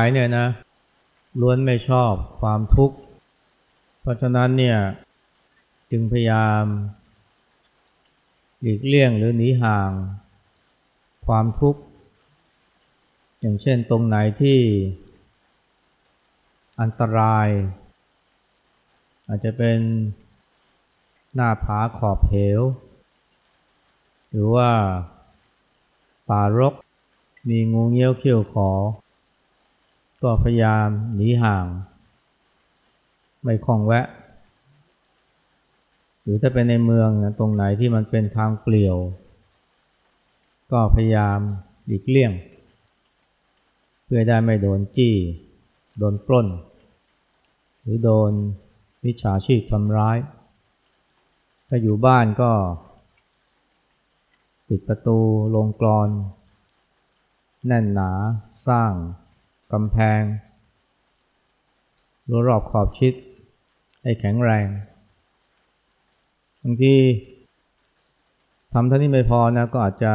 ายเนี่ยนะล้วนไม่ชอบความทุกข์ เพราะฉะนั้นเนี่ยจึงพยายามหลีกเลี่ยงหรือหนีห่าง ความทุกข์ อย่างเช่นตรงไหนที่ อันตราย อาจจะเป็นหน้าผาขอบเหว หรือว่าป่ารกมีงูเงี้ยวเขี้ยวขอ ก็พยายามหนีห่าง ไม่คล้องแวะ หรือถ้าเป็นในเมืองนะตรงไหนที่มันเป็นทางเปลี่ยว ก็พยายามหลีกเลี่ยง เพื่อได้ไม่โดนจี้ โดนปล้น หรือโดนวิชาชีพทำร้าย ถ้าอยู่บ้านก็ปิดประตูลงกรอน แน่นหนาสร้าง กำแพงรั้วรอบขอบชิด ให้แข็งแรงบางทีทำเท่านี้ไม่พอนะก็อาจจะ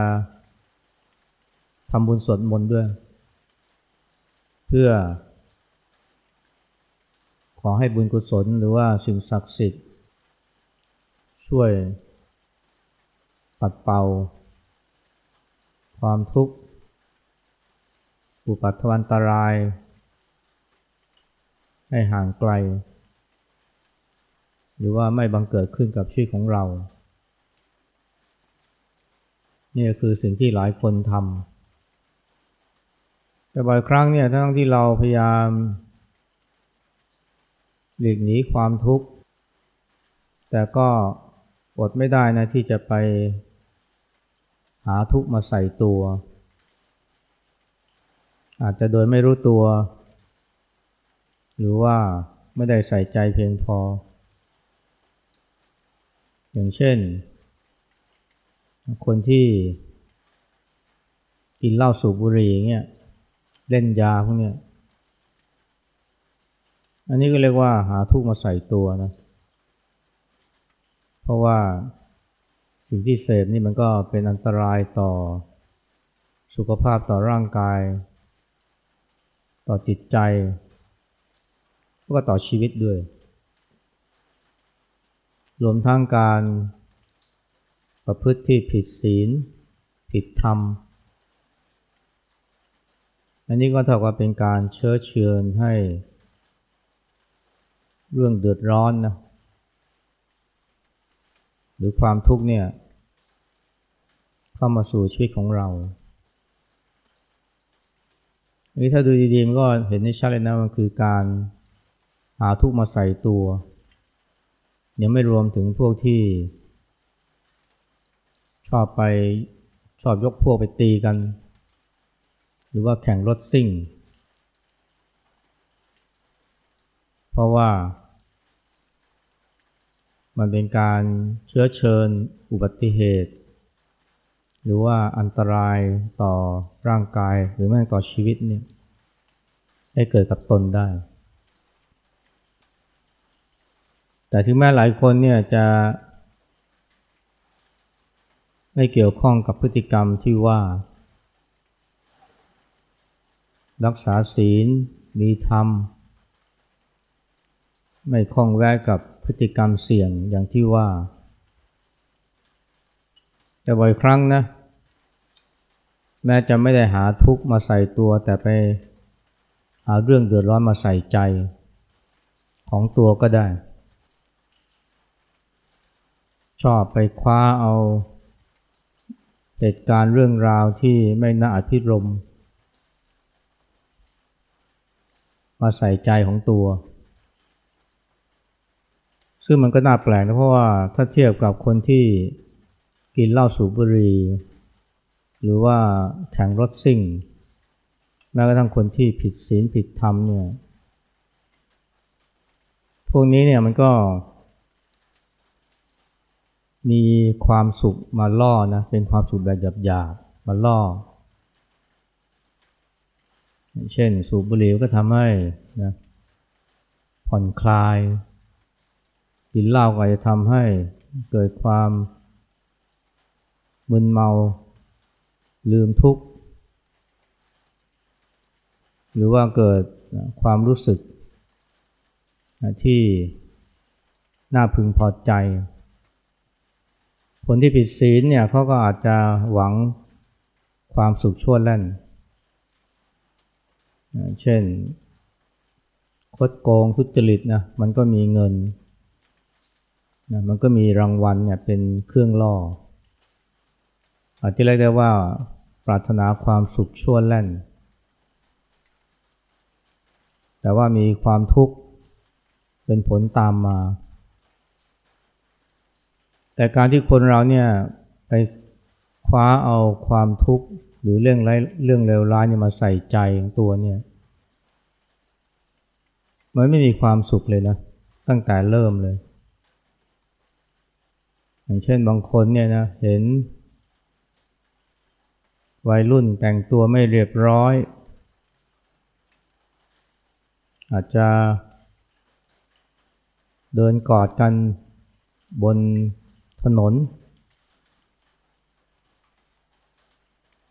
ทำบุญสวดมนต์ด้วย เพื่อ ขอให้บุญกุศลหรือว่าสิ่งศักดิ์สิทธิ์ ช่วยปัดเป่า ความทุกข์ อุปัตวันตราย ให้ห่างไกล หรือว่าไม่บังเกิดขึ้นกับชีวิตของเรา นี่คือสิ่งที่หลายคนทำแต่บ่อยครั้งเนี่ยทั้งที่เราพยายาม หลีกหนีความทุกข์ แต่ก็อดไม่ได้นะที่จะไปหาทุกข์มาใส่ตัว อาจจะโดยไม่รู้ตัว หรือว่าไม่ได้ใส่ใจเพียงพอ อย่างเช่น คนที่กินเหล้าสูบบุหรี่เงี้ยเล่นยาพวกเนี้ยอันนี้ก็เรียกว่าหาทุกมาใส่ตัวนะ เพราะว่าสิ่งที่เสพนี่มันก็เป็นอันตรายต่อสุขภาพต่อร่างกาย ต่อจิตใจแล้วก็ต่อชีวิตด้วย รวมทั้งการประพฤติที่ผิดศีล ผิดธรรม อันนี้ก็เท่ากับเป็นการเชื้อเชิญให้ เรื่องเดือดร้อนนะหรือความทุกข์เนี่ย เข้ามาสู่ชีวิตของเรา นี้ถ้าดูดีๆมันก็เห็นได้ชัดเลยนะมันคือการหาทุกมาใส่ตัว ยังไม่รวมถึงพวกที่ ชอบไปชอบยกพวกไปตีกัน หรือว่าแข่งรถซิ่ง เพราะว่า มันเป็นการเชื้อเชิญอุบัติเหตุ หรือว่าอันตรายต่อร่างกายหรือแม้ต่อชีวิตเนี่ยให้เกิดกับตนได้ แต่ถึงแม้หลายคนเนี่ยจะ ไม่เกี่ยวข้องกับพฤติกรรมที่ว่า รักษาศีลมีธรรม ไม่คล้องแวะกับพฤติกรรมเสี่ยงอย่างที่ว่า แต่บ่อยครั้งนะ แม้จะไม่ได้หาทุกข์มาใส่ตัว แต่ไปหาเรื่องเดือดร้อนมาใส่ใจ ของตัวก็ได้ ชอบไปคว้าเอาเหตุการณ์เรื่องราวที่ไม่น่าอภิรมมาใส่ใจของตัว ซึ่งมันก็น่าแปลกนะเพราะว่าถ้าเทียบกับคนที่ กินเหล้าสูบบุหรี่หรือว่าแข่งรถซิ่ง แม้กระทั่งคนที่ผิดศีลผิดธรรมเนี่ยพวกนี้เนี่ยมันก็ มีความสุขมาล่อนะเป็นความสุขแบบหยาบๆมาล่อ เช่นสูบบุหรี่ก็ทำให้นะผ่อนคลายกินเหล้าก็จะทำให้เกิดความ มึนเมาลืมทุกข์ หรือว่าเกิดความรู้สึกที่น่าพึงพอใจ คนที่ผิดศีลเนี่ยเขาก็อาจจะหวังความสุขชั่วแล่น เช่น คดโกงทุจริตนะมันก็มีเงินนะมันก็มีรางวัลเนี่ยเป็นเครื่องล่อ อาจจะเรียกได้ว่าปรารถนาความสุขชั่วแล่น แต่ว่ามีความทุกข์เป็นผลตามมา แต่การที่คนเราเนี่ยไปคว้าเอาความทุกข์หรือเรื่องไรเรื่องเลวร้ายเนี่ยมาใส่ใจของตัวเนี่ยมันไม่มีความสุขเลยนะตั้งแต่เริ่มเลย อย่างเช่นบางคนเนี่ยนะเห็น วัยรุ่นแต่งตัวไม่เรียบร้อย อาจจะเดินกอดกันบนถนน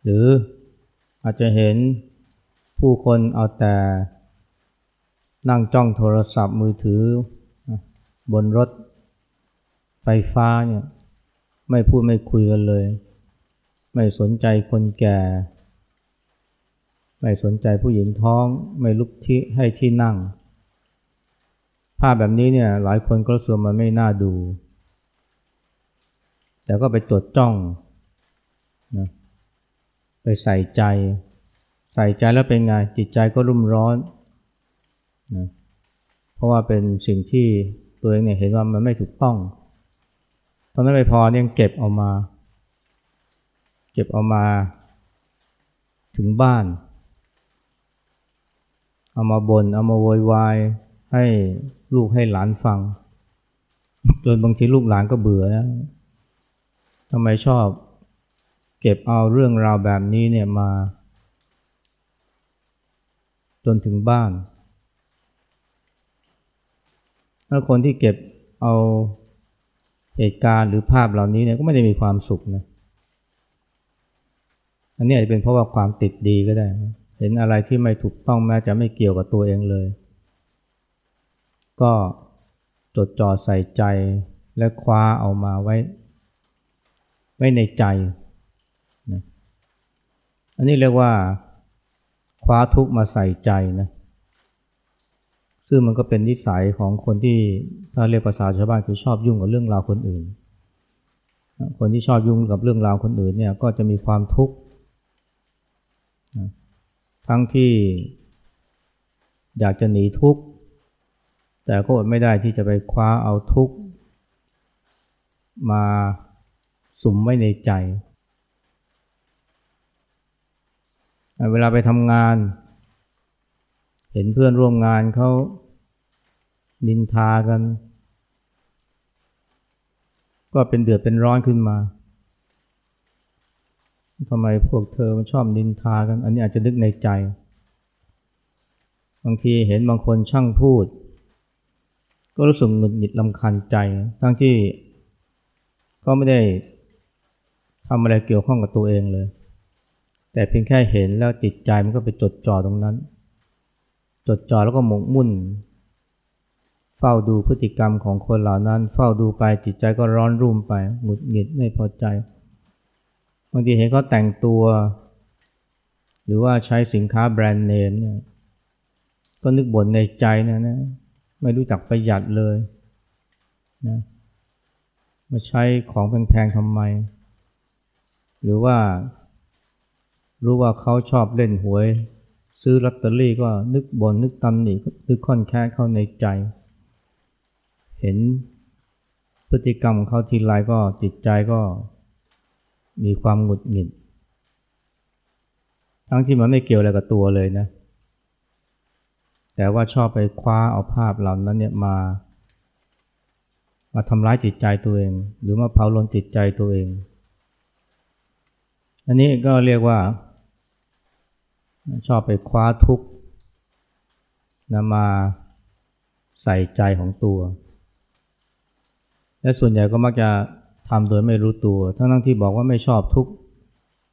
หรืออาจจะเห็นผู้คนเอาแต่นั่งจ้องโทรศัพท์มือถือ บนรถไฟฟ้าเนี่ยไม่พูดไม่คุยกันเลย ไม่สนใจคนแก่ ไม่สนใจผู้หญิงท้อง ไม่ลุกที่ให้ที่นั่ง ภาพแบบนี้เนี่ยหลายคนก็รู้สึกมันไม่น่าดู แต่ก็ไปจดจ้องนะไปใส่ใจ ใส่ใจแล้วเป็นไงจิตใจก็รุ่มร้อนนะเพราะว่าเป็นสิ่งที่ตัวเองเนี่ยเห็นว่ามันไม่ถูกต้องตอนนั้นไม่พอเนี่ยเก็บเอามา เก็บเอามาถึงบ้าน เอามาบน่นเอามาโวยวายให้ลูกให้หลานฟัง จนบางทีลูกหลานก็เบื่อนะทำไมชอบ เก็บเอาเรื่องราวแบบนี้เนี่ยมา จนถึงบ้านถ้าคนที่เก็บเอาเหตุการณ์หรือภาพเหล่านี้เนี่ยก็ไม่ได้มีความสุขนะ อันนี้อาจจะเป็นเพราะว่าความติดดีก็ได้ เห็นอะไรที่ไม่ถูกต้องแม้จะไม่เกี่ยวกับตัวเองเลย ก็จดจ่อใส่ใจและคว้าเอามาไว้ ไว้ในใจนะอันนี้เรียกว่าคว้าทุกมาใส่ใจนะซึ่งมันก็เป็นนิสัยของคนที่ถ้าเรียกภาษาชาวบ้านคือชอบยุ่งกับเรื่องราวคนอื่น คนที่ชอบยุ่งกับเรื่องราวคนอื่นเนี่ยก็จะมีความทุกข์ ทั้งที่อยากจะหนีทุกข์ แต่ก็อดไม่ได้ที่จะไปคว้าเอาทุกข์มาสุมไว้ในใจ เวลาไปทำงาน เห็นเพื่อนร่วมงานเขานินทากัน ก็เป็นเดือดเป็นร้อนขึ้นมา ทำไมพวกเธอมันชอบนินทากัน อันนี้อาจจะนึกในใจ บางทีเห็นบางคนช่างพูด ก็รู้สึกหงุดหงิดลำคันใจ ทั้งที่ก็ไม่ได้ทำอะไรเกี่ยวข้องกับตัวเองเลย แต่เพียงแค่เห็นแล้วจิตใจมันก็ไปจดจ่อตรงนั้น จดจ่อแล้วก็หมกมุ่น เฝ้าดูพฤติกรรมของคนเหล่านั้น เฝ้าดูไปจิตใจก็ร้อนรุ่มไปหงุดหงิดไม่พอใจ บางทีเห็นเขาแต่งตัว หรือว่าใช้สินค้าแบรนด์เนมเนี่ยก็นึกบ่นในใจนะนะ ไม่รู้จักประหยัดเลยนะมาใช้ของแพงๆทำไม หรือว่ารู้ว่าเขาชอบเล่นหวย ซื้อลอตเตอรี่ก็นึกบนนึกตำหนินึกค่อนแค่เข้าในใจ เห็นพฤติกรรมของเขาทีไรก็จิตใจก็ มีความหงุดหงิด ทั้งที่มันไม่เกี่ยวอะไรกับตัวเลยนะ แต่ว่าชอบไปคว้าเอาภาพเหล่านั้นเนี่ยมา มาทำร้ายจิตใจตัวเอง หรือมาเผาลนจิตใจตัวเอง อันนี้ก็เรียกว่า ชอบไปคว้าทุกข์นำมาใส่ใจของตัว และส่วนใหญ่ก็มักจะ ทำโดยไม่รู้ตัว ทั้งทั้งที่บอกว่าไม่ชอบทุกข์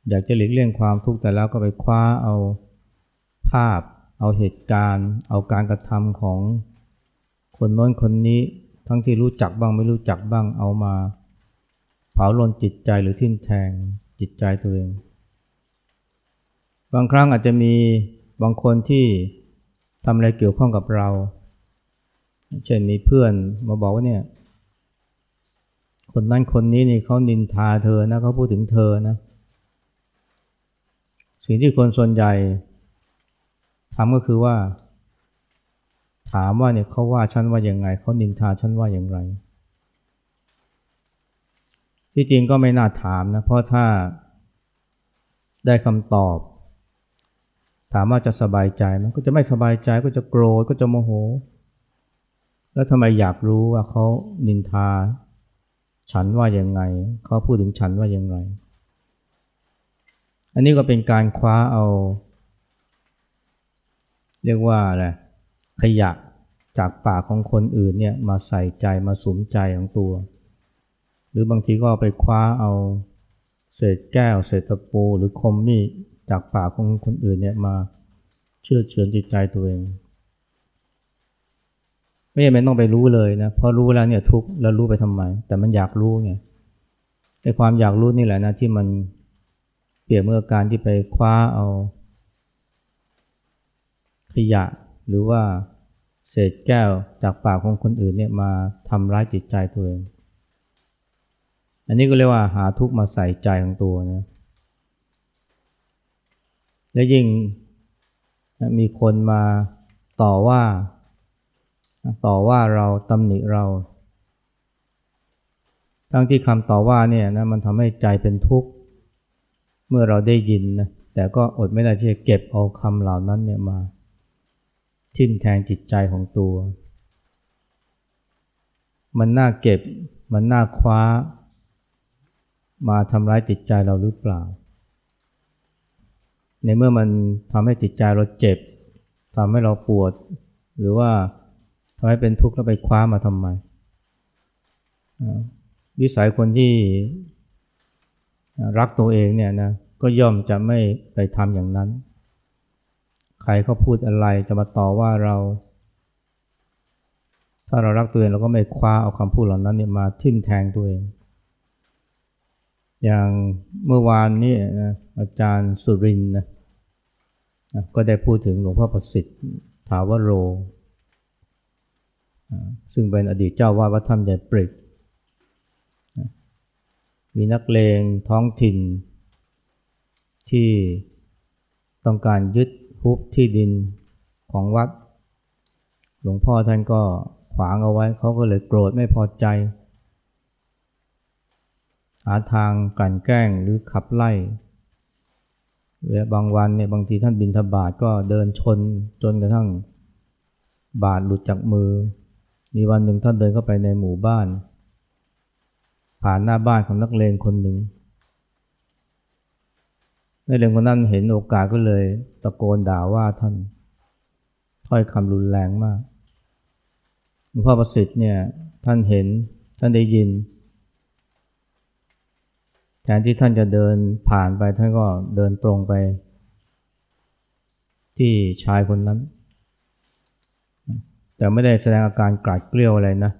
อยากจะหลีกเลี่ยงความทุกข์แต่แล้วก็ไปคว้าเอาภาพ เอาเหตุการณ์ เอาการกระทำของคนโน้นคนนี้ ทั้งที่รู้จักบ้างไม่รู้จักบ้างเอามา เผาลนจิตใจหรือทิ่มแทงจิตใจตัวเอง บางครั้งอาจจะมีบางคนที่ทำอะไรเกี่ยวข้องกับเรา เช่นมีเพื่อนมาบอกว่าเนี่ย คนนั้นคนนี้นี่เขานินทาเธอนะเขาพูดถึงเธอนะสิ่งที่คนส่วนใหญ่ทำก็คือว่า ถามว่าเนี่ยเขาว่าฉันว่าอย่างไงเขานินทาฉันว่าอย่างไร ที่จริงก็ไม่น่าถามนะเพราะถ้าได้คำตอบ ถามว่าจะสบายใจมันก็จะไม่สบายใจก็จะโกรธก็จะโมโห แล้วทำไมอยากรู้ว่าเขานินทา ฉันว่าอย่างไง เขาพูดถึงฉันว่าย่างไรอันนี้ก็เป็นการคว้าเอา เรียกว่าอะไรขยะจากปากของคนอื่นเนี่ยมาใส่ใจมาสมใจของตัว หรือบางทีก็ไปคว้าเอาเศษแก้ว เศษตะปูหรือคมมีดจากปากของคนอื่นเนี่ยมาเชื่อเฉือนจิตใจตัวเอง ไม่จำเป็นต้องไปรู้เลยนะเพราะรู้แล้วเนี่ยทุกข์แล้วรู้ไปทำไม แต่มันอยากรู้ไงไอ้ความอยากรู้นี่แหละนะที่มันเปรียบเมื่อการที่ไปคว้าเอา ขยะหรือว่าเศษแก้วจากปากของคนอื่นเนี่ยมาทำร้ายจิตใจตัวเอง อันนี้ก็เรียกว่าหาทุกข์มาใส่ใจของตัวนะและยิ่งมีคนมาต่อว่า ต่อว่าเราตำหนิเรา ทั้งที่คำต่อว่าเนี่ยนะมันทำให้ใจเป็นทุกข์ เมื่อเราได้ยินนะแต่ก็อดไม่ได้ที่จะเก็บเอาคำเหล่านั้นเนี่ยมา ทิ่มแทงจิตใจของตัว มันน่าเก็บ มันน่าคว้า มาทำร้ายจิตใจเราหรือเปล่า ในเมื่อมันทำให้จิตใจเราเจ็บทำให้เราปวด หรือว่า ทำให้เป็นทุกข์แล้วไปคว้ามาทำไมวิสัยคนที่รักตัวเองเนี่ยนะก็ย่อมจะไม่ไปทำอย่างนั้น ใครเขาพูดอะไรจะมาต่อว่าเรา ถ้าเรารักตัวเองเราก็ไม่คว้าเอาคำพูดเหล่านั้นเนี่ยมาทิ่มแทงตัวเอง อย่างเมื่อวานนี้นะอาจารย์สุรินนะก็ได้พูดถึงหลวงพ่อประสิทธิ์ถาวโร ซึ่งเป็นอดีตเจ้าวาดวัดธรรมใหญ่ปริก มีนักเลงท้องถิ่น ที่ต้องการยึดฮุบที่ดินของวัด หลวงพ่อท่านก็ขวางเอาไว้เขาก็เลยโกรธไม่พอใจ หาทางกลั่นแกล้งหรือขับไล่เวลาบางวันเนี่ยบางทีท่านบินทบาทก็เดินชนจนกระทั่งบาดหลุดจากมือ มีวันหนึ่งท่านเดินเข้าไปในหมู่บ้าน ผ่านหน้าบ้านของนักเลงคนหนึ่งนักเรียนคนนั้นเห็นโอกาสก็เลยตะโกนด่าว่าท่าน ถ้อยคำรุนแรงมากหลวงพ่อประสิทธิ์เนี่ยท่านเห็นท่านได้ยินแทนที่ท่านจะเดินผ่านไปท่านก็เดินตรงไป ที่ชายคนนั้น แต่ไม่ได้แสดงอาการกราดเกลียวอะไรนะ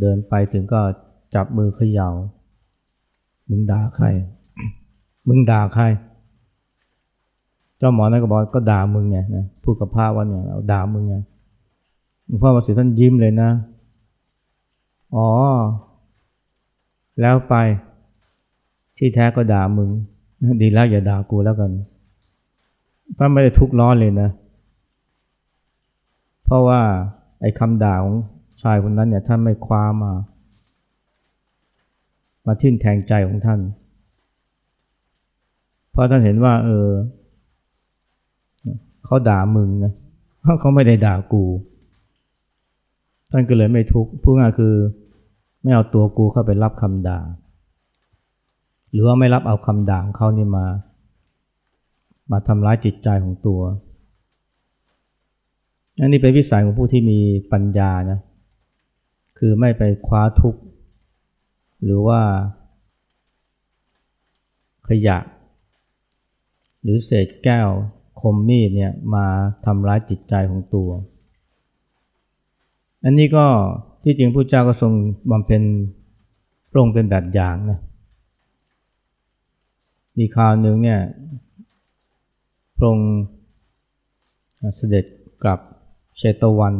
เดินไปถึงก็จับมือเขยา่า มึงด่าใคร มึงด่าใคร เจ้าหมอนั่นก็บอกก็ด่ามึงไงนะพูดกับพระว่าเนี่ยเอาด่ามึงไงหลวงพ่อประสิทธิ์ท่านยิ้มเลยนะ อ๋อ แล้วไปที่แท้ก็ด่ามึง ดีแล้วอย่าด่ากูแล้วกันท่านไม่ได้ทุกข์ร้อนเลยนะเเพราะว่าไอ้คำด่าของชายคนนั้นเนี่ยท่านไม่คว้ามา มาทิ่มแทงใจของท่าน เพราะท่านเห็นว่า เออเขาด่ามึงนะเขาไม่ได้ด่ากู ท่านก็เลยไม่ทุกข์พูดง่ายคือ ไม่เอาตัวกูเข้าไปรับคำด่า หรือว่าไม่รับเอาคำด่าของเขานี่มา มาทำร้ายจิตใจของตัว อันนี้เป็นวิสัยของผู้ที่มีปัญญานะ คือไม่ไปคว้าทุกข์ หรือว่า ขยะ หรือเศษแก้วคมมีดเนี่ยมาทำร้ายจิตใจของตัว อันนี้ก็ที่จริงพระเจ้าก็ทรงบำเพ็ญพระองค์เป็นแบบอย่างนะ มีคราวหนึ่งเนี่ยพระองค์เสด็จกลับ เชตวัน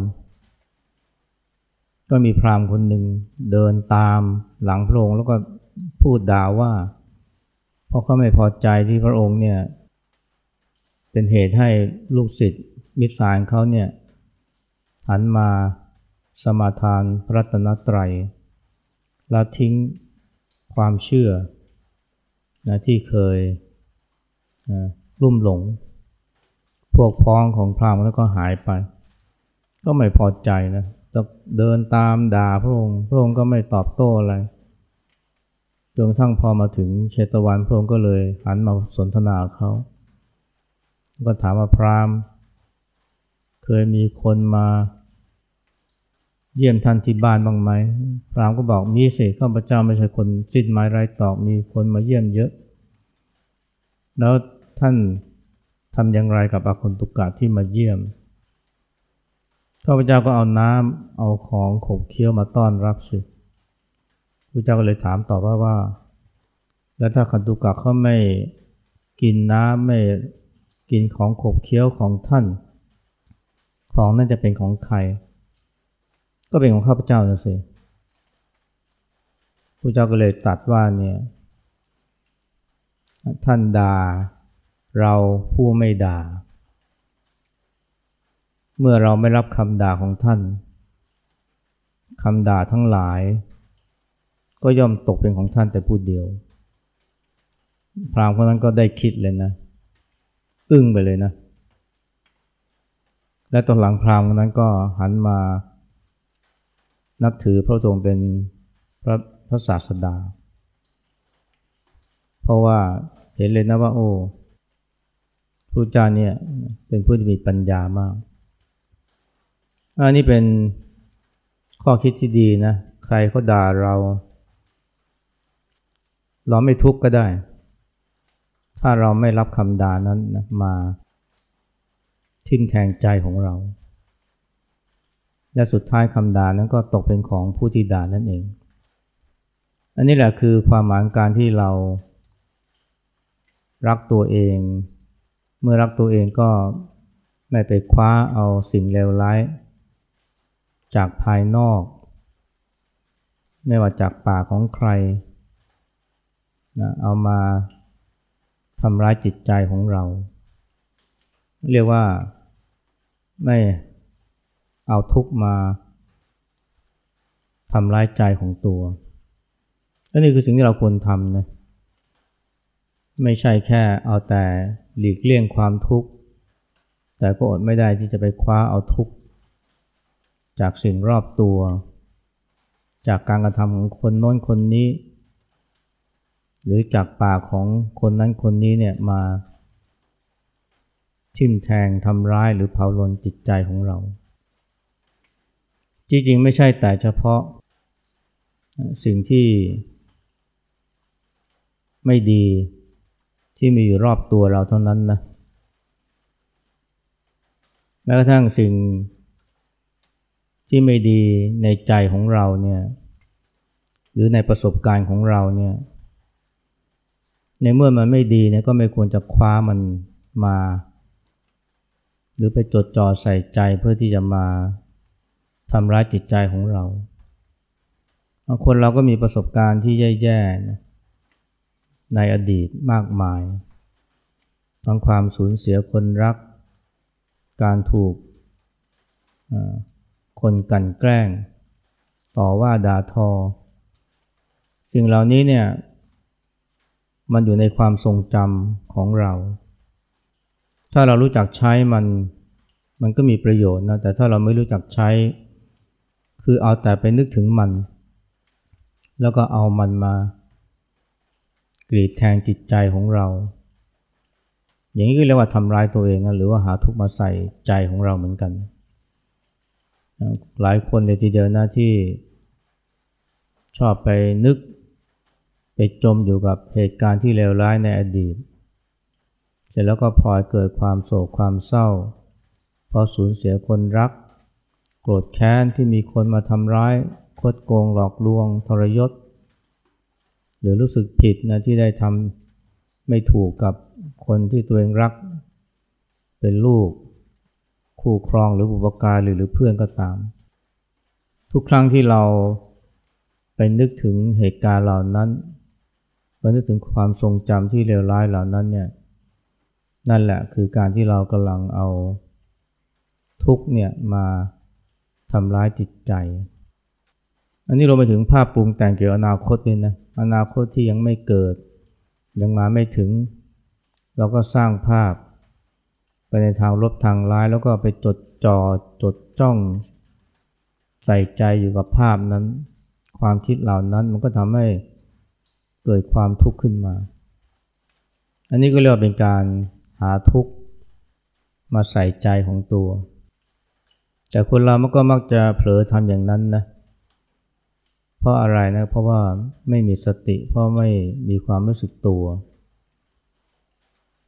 ก็มีพราหมณ์คนหนึ่งเดินตามหลังพระองค์แล้วก็พูดด่าว่า เพราะเขาไม่พอใจที่พระองค์เนี่ย เป็นเหตุให้ลูกศิษย์มิตรสายเขาเนี่ยหันมาสมาทานพระรัตนตรัยละทิ้งความเชื่อนะที่เคยนะลุ่มหลง พวกพ้องของพราหมณ์แล้วก็หายไป ก็ไม่พอใจนะเดินตามด่าพระองค์พระองค์ก็ไม่ตอบโต้อะไรจนทั้งพอมาถึงเชตวันพระองค์ก็เลยหันมาสนทนาเขาก็ถามว่าพราหมณ์เคยมีคนมาเยี่ยมท่านที่บ้านบ้างไหม พรามก็บอกมีสิข้าพเจ้าไม่ใช่คนสิ้นไม้ไร้ตอกมีคนมาเยี่ยมเยอะ แล้วท่านทำอย่างไรกับอาคนตุกะที่มาเยี่ยม ข้าพเจ้าก็เอาน้ำเอาของขบเคี้ยวมาต้อนรับสิพระเจ้าก็เลยถามต่อว่าว่า แล้วถ้าคันตุกะเขาไม่กินน้ำไม่กินของขบเคี้ยวของท่าน ของนั่นจะเป็นของใคร ก็เป็นของข้าพเจ้านะสิพระเจ้าก็เลยตัดว่าเนี่ยท่านด่าเราผู้ไม่ด่า เมื่อเราไม่รับคำด่าของท่านคำด่าทั้งหลาย ก็ย่อมตกเป็นของท่านแต่ผู้เดียว พรามคนนั้นก็ได้คิดเลยนะ อึ้งไปเลยนะ และตอนหลังพรามคนนั้นก็หันมานับถือพระองค์เป็นพระพระศาสดา เพราะว่าเห็นเลยนะว่าโอ้พระเจ้าเนี่ยเป็นผู้ที่มีปัญญามาก อันนี้เป็นข้อคิดที่ดีนะ ใครเขาด่าเรา เราไม่ทุกข์ก็ได้ ถ้าเราไม่รับคำด่านั้นนะมาทิ่มแทงใจของเรา และสุดท้ายคำด่านั้นก็ตกเป็นของผู้ที่ด่านั่นเอง อันนี้แหละคือความหมายการที่เรา รักตัวเอง เมื่อรักตัวเองก็ไม่ไปคว้าเอาสิ่งเลวร้าย จากภายนอก ไม่ว่าจากปากของใครนะเอามาทำร้ายจิตใจของเรา เรียกว่าไม่เอาทุกมาทำร้ายใจของตัวและนี่คือสิ่งที่เราควรทำนะไม่ใช่แค่เอาแต่หลีกเลี่ยงความทุกข์ แต่ก็อดไม่ได้ที่จะไปคว้าเอาทุกข์ จากสิ่งรอบตัว จากการกระทำของคนโน้นคนนี้ หรือจากปากของคนนั้นคนนี้เนี่ยมาทิ่มแทงทำร้ายหรือเผาลนจิตใจของเรา จริงๆ ไม่ใช่แต่เฉพาะ สิ่งที่ไม่ดีที่มีอยู่รอบตัวเราเท่านั้นนะแม้กระทั่งสิ่ง ที่ไม่ดีในใจของเราเนี่ยหรือในประสบการณ์ของเราเนี่ยในเมื่อมันไม่ดีเนี่ยก็ไม่ควรจะคว้ามันมา หรือไปจดจ่อใส่ใจเพื่อที่จะมาทำร้ายจิตใจของเรา คนเราก็มีประสบการณ์ที่แย่ๆในอดีตมากมาย ทั้งความสูญเสียคนรัก การถูก คนกันแกล้ง ต่อว่าด่าทอ สิ่งเหล่านี้เนี่ยมันอยู่ในความทรงจำของเรา ถ้าเรารู้จักใช้มันมันก็มีประโยชน์นะแต่ถ้าเราไม่รู้จักใช้ คือเอาแต่ไปนึกถึงมัน แล้วก็เอามันมากรีดแทงจิตใจของเรา อย่างนี้ก็เรียกว่าทำร้ายตัวเองนะหรือว่าหาทุกข์มาใส่ใจของเราเหมือนกัน หลายคนเลยทีเดียวนะที่ชอบไปนึก ไปจมอยู่กับเหตุการณ์ที่เลวร้ายในอดีต เสร็จแล้วก็พลอยเกิดความโศกความเศร้า เพราะสูญเสียคนรัก โกรธแค้นที่มีคนมาทำร้ายคดโกงหลอกลวง ทรยศ หรือรู้สึกผิดนะที่ได้ทำไม่ถูกกับคนที่ตัวเองรัก เป็นลูก คู่ครองหรือบุปการหรือหรือเพื่อนก็ตาม ทุกครั้งที่เราไปนึกถึงเหตุการณ์เหล่านั้นไปนึกถึงความทรงจำที่เลวร้ายเหล่านั้นเนี่ยนั่นแหละคือการที่เรากำลังเอาทุกเนี่ยมาทำร้ายจิตใจ อันนี้เราไปถึงภาพปรุงแต่งเกี่ยวกับอนาคตด้วยนะ อนาคตที่ยังไม่เกิด ยังมาไม่ถึง เราก็สร้างภาพ ในทางลบทางร้ายแล้วก็ไปจดจอ่อจดจ้อง ใส่ใจอยู่กับภาพนั้น ความคิดเหล่านั้นมันก็ทำให้เกิดความทุกข์ขึ้นมา อันนี้ก็เรียกว่าเป็นการหาทุกข์มาใส่ใจของตัว แต่คนเรามันก็มักจะเผลอทำอย่างนั้นนะเพราะอะไรนะ เพราะว่าไม่มีสติ เพราะไม่มีความรู้สึกตัว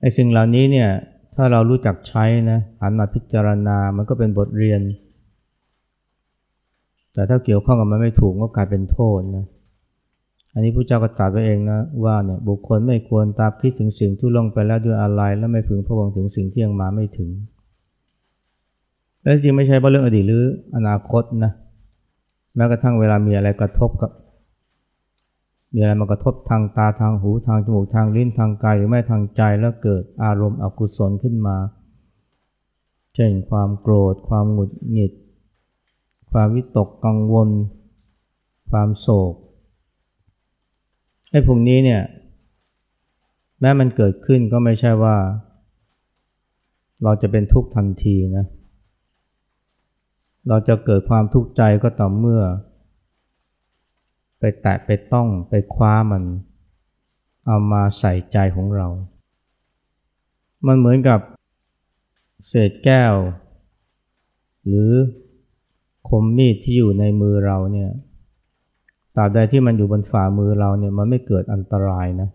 ไอ้สิ่งเหล่านี้เนี่ย ถ้าเรารู้จักใช้นะหันมาพิจารณามันก็เป็นบทเรียน แต่ถ้าเกี่ยวข้องกับมันไม่ถูกก็กลายเป็นโทษนะอันนี้พระเจ้าก็ตรัสไว้เองนะว่าเนี่ยบุคคลไม่ควรตามคิดถึงสิ่งที่ล่วงไปแล้วด้วยอะไร และไม่พึงพะวงถึงสิ่งที่ยังมาไม่ถึงและจริงไม่ใช่เพราะเรื่องอดีตหรืออนาคตนะแม้กระทั่งเวลามีอะไรกระทบกับ มีอะไรมากระทบทางตาทางหูทางจมูกทางลิ้นทางกายหรือไม่ทางใจแล้วเกิดอารมณ์อกุศลขึ้นมา เช่นความโกรธ ความหงุดหงิด ความวิตกกังวล ความโศกไอ้พวกนี้เนี่ยแม้มันเกิดขึ้นก็ไม่ใช่ว่า เราจะเป็นทุกข์ทันทีนะ เราจะเกิดความทุกข์ใจก็ต่อเมื่อ ไปแตะไปต้องไปคว้ามัน เอามาใส่ใจของเรา มันเหมือนกับเศษแก้ว หรือคมมีดที่อยู่ในมือเราเนี่ยตราบใดที่มันอยู่บนฝ่ามือเราเนี่ยมันไม่เกิดอันตรายนะ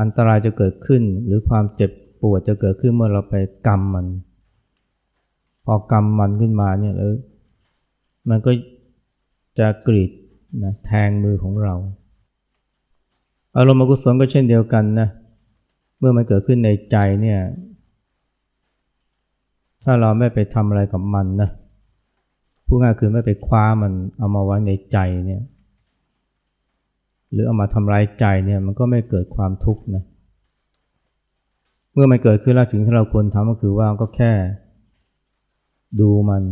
อันตรายจะเกิดขึ้นหรือความเจ็บปวดจะเกิดขึ้นเมื่อเราไปกำมัน พอกำมันขึ้นมาเนี่ยเออมันก็จะกรีด นะแทงมือของเรา อารมณ์อกุศลก็เช่นเดียวกันนะเมื่อมันเกิดขึ้นในใจเนี่ย ถ้าเราไม่ไปทำอะไรกับมันนะพูดง่ายคือไม่ไปคว้ามันเอามาไว้ในใจเนี่ย หรือเอามาทำร้ายใจเนี่ยมันก็ไม่เกิดความทุกข์นะเมื่อมันเกิดขึ้นแล้วสิ่งที่เราควรทำก็คือว่าก็แค่ดูมัน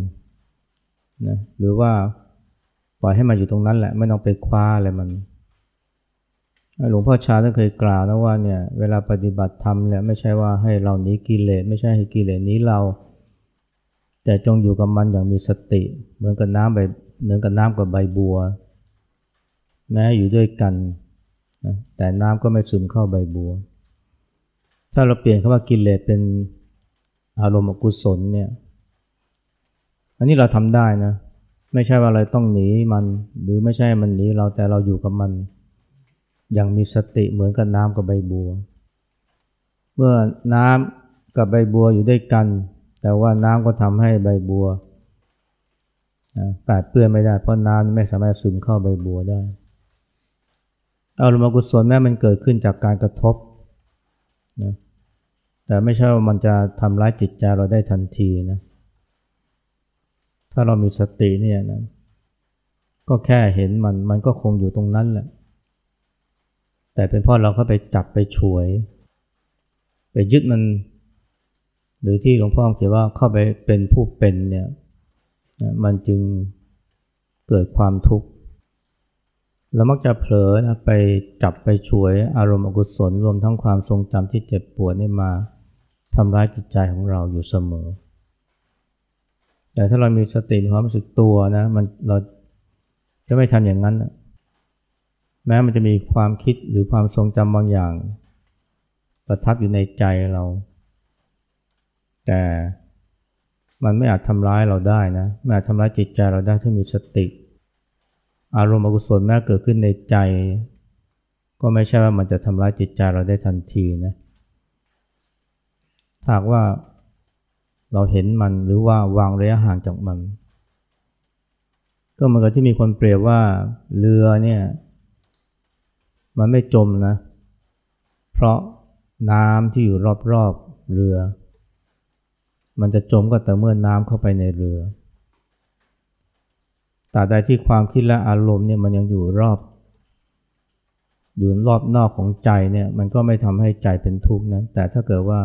นะหรือว่า ปล่อยให้มันอยู่ตรงนั้นแหละ ไม่ต้องไปคว้าอะไรมัน หลวงพ่อชาท่านเคยกล่าวนะว่าเนี่ยเวลาปฏิบัติธรรมเนี่ยไม่ใช่ว่าให้เราหนีกิเลสไม่ใช่ให้กิเลสนี้เรา แต่จงอยู่กับมันอย่างมีสติ เหมือนกับน้ำใบเหมือนกับน้ำกับใบบัว แม้อยู่ด้วยกันนะแต่น้ำก็ไม่ซึมเข้าใบบัว ถ้าเราเปลี่ยนคำว่ากิเลสเป็นอารมณ์อกุศลเนี่ย อันนี้เราทำได้นะ ไม่ใช่ว่าเรต้องหนีมัน หรือไม่ใช่มันหนีเราแต่เราอยู่กับมัน อย่างมีสติเหมือนกับน้ำกับใบบัว เมื่อน้ำกับใบบัวอยู่ด้วยกัน แต่ว่าน้ำก็ทำให้ใบบัวแปดเปื้อนไม่ได้ เพราะน้ำไม่สามารถซึมเข้าใบบัวได้อารมณ์กุศลแม้มันเกิดขึ้นจากการกระทบนะแต่ไม่ใช่ว่ามันจะทำร้ายจิตใจเราได้ทันทีนะ ถ้าเรามีสติเนี่ยนะก็แค่เห็นมันมันก็คงอยู่ตรงนั้นแหละ แต่เป็นเพราะเราเข้าไปจับไปฉวย ไปยึดมัน หรือที่หลวงพ่อเขียนว่าเข้าไปเป็นผู้เป็นเนี่ยมันจึงเกิดความทุกข์เรามักจะเผลอนะไปจับไปช่วยอารมณ์อกุศลรวมทั้งความทรงจำที่เจ็บปวดนี่มาทำร้ายจิตใจของเราอยู่เสมอ แต่ถ้าเรามีสติมีความรู้สึกตัวนะมันเราจะไม่ทำอย่างนั้นแม้มันจะมีความคิดหรือความทรงจำบางอย่าง ประทับอยู่ในใจเรา แต่มันไม่อาจทำร้ายเราได้นะไม่อาจทำร้ายจิตใจเราได้ถ้ามีสติ อารมณ์อกุศลแม้เกิดขึ้นในใจ ก็ไม่ใช่ว่ามันจะทำร้ายจิตใจเราได้ทันทีนะถ้าหากว่า เราเห็นมันหรือว่าวางระยะห่างจากมัน ก็เหมือนกับที่มีคนเปรียบว่าเรือเนี่ย มันไม่จมนะ เพราะน้ำที่อยู่รอบๆเรือ มันจะจมก็แต่เมื่อน้ำเข้าไปในเรือตราบใดที่ความคิดและอารมณ์เนี่ยมันยังอยู่รอบ อยู่รอบนอกของใจเนี่ย มันก็ไม่ทำให้ใจเป็นทุกข์นะแต่ถ้าเกิดว่า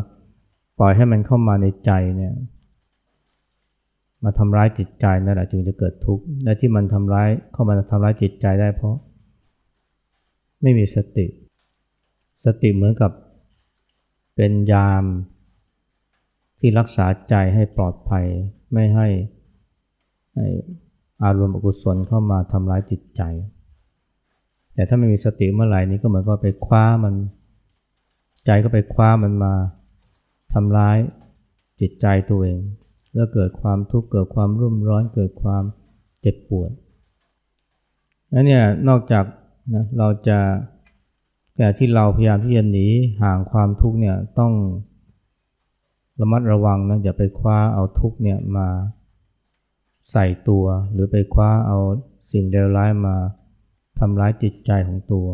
ปล่อยให้มันเข้ามาในใจเนี่ย มาทำร้ายจิตใจนั่นแหละจึงจะเกิดทุกข์และที่มันทำร้ายเข้ามาทำร้ายจิตใจได้เพราะ ไม่มีสติ สติเหมือนกับเป็นยามที่รักษาใจให้ปลอดภัยไม่ให้ให้อารมณ์อกุศลเข้ามาทำร้ายจิตใจ แต่ถ้าไม่มีสติเมื่อไหร่นี้ก็เหมือนก็ไปคว้ามัน ใจก็ไปคว้ามันมา ทำร้ายจิตใจตัวเอง แล้วเกิดความทุกข์เกิดความรุ่มร้อนเกิดความเจ็บปวดแล้วเนี่ยนอกจากนะเราจะแต่ที่เราพยายามที่จะหนีห่างความทุกข์เนี่ยต้องระมัดระวังนะอย่าไปคว้าเอาทุกข์เนี่ยมาใส่ตัว หรือไปคว้าเอาสิ่งเลวร้ายมาทำร้ายจิตใจของตัว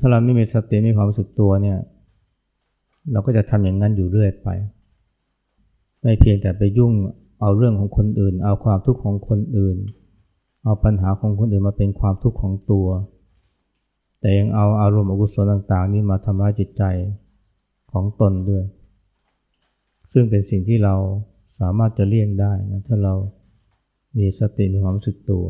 ถ้าเราไม่มีสติไม่มีความรู้สึกตัวเนี่ย เราก็จะทำอย่างนั้นอยู่เรื่อยไป ไม่เพียงแต่ไปยุ่งเอาเรื่องของคนอื่น เอาความทุกข์ของคนอื่น เอาปัญหาของคนอื่นมาเป็นความทุกข์ของตัว แต่ยังเอาอารมณ์อกุศลต่างๆ นี้มาทำร้ายจิตใจของตนด้วย ซึ่งเป็นสิ่งที่เราสามารถจะเลี่ยงได้นะถ้าเรามีสติมีความรู้สึกตัว